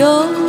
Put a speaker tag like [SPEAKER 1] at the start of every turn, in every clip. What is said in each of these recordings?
[SPEAKER 1] Yo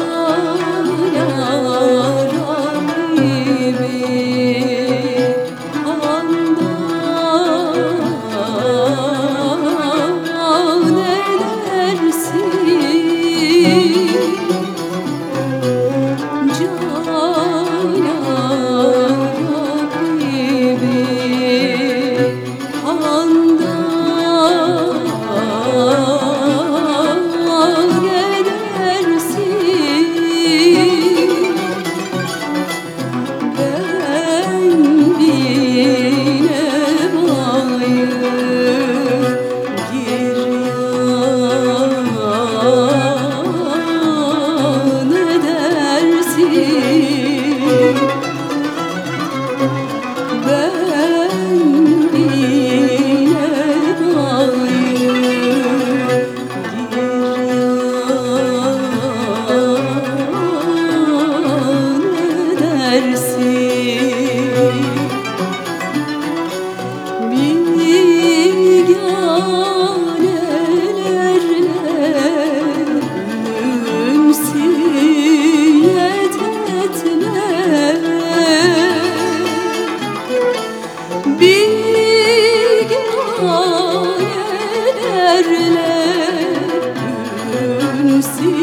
[SPEAKER 1] see.